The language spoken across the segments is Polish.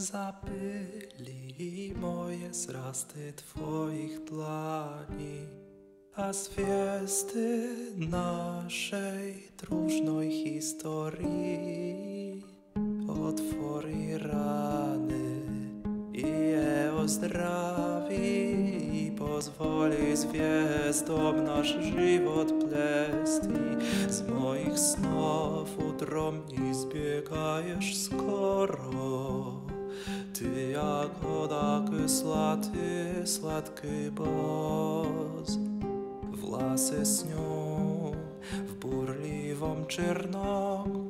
zapyli moje zrasty Twoich dłani, a zwiesty naszej drużnej historii otwori rany i je ozdrawi i pozwoli zwiestom nasz żywot plesti. Z moich snów utromni zbiegajesz skoro. Ти, як вода кислати, сладкий боз, власи сню в бурлівом черном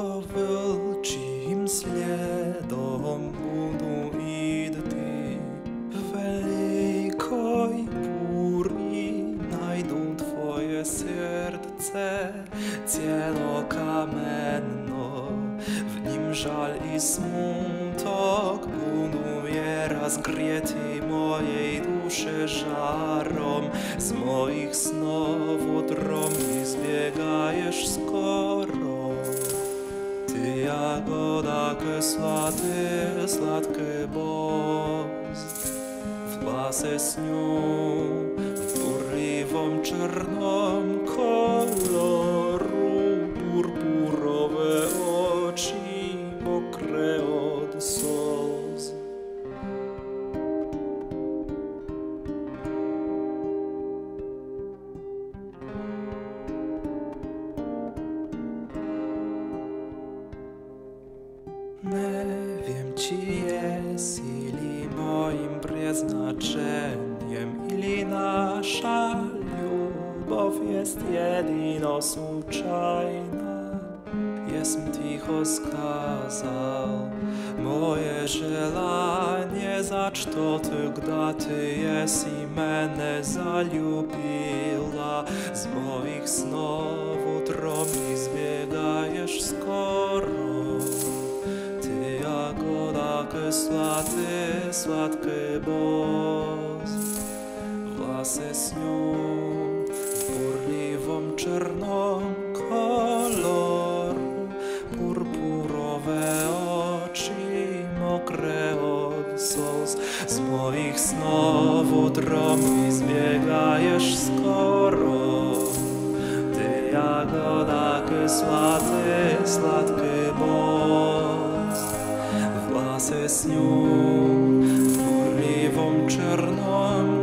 Ковылчим следом буду идти В великой бури найду Твое сердце Тело каменно В ним жаль и смуток Буду je разгреты моей душе жаром З моих снов утром избегаешь скоро Iako dacă slate, slatke boz. Vlase s nju Durljivom črnom koloru Purpurove oči mokre Nie wiem, czy jest ili moim przeznaczeniem, ili nasza любов jest jedyno случайna. Jesm ticho skazał moje żelanie, za co ty, gda ty jest i mnie zalubiła. Z moich snów utrom mi zbiegajesz skoro. Ty ty sladki boz. Własy snią w burliwą czerną koloru Purpurowe oczy mokre od sos Z moich snów utrąbi zbiegajesz skoro. Ty jagoda ty sladki boz засню в бурливом черном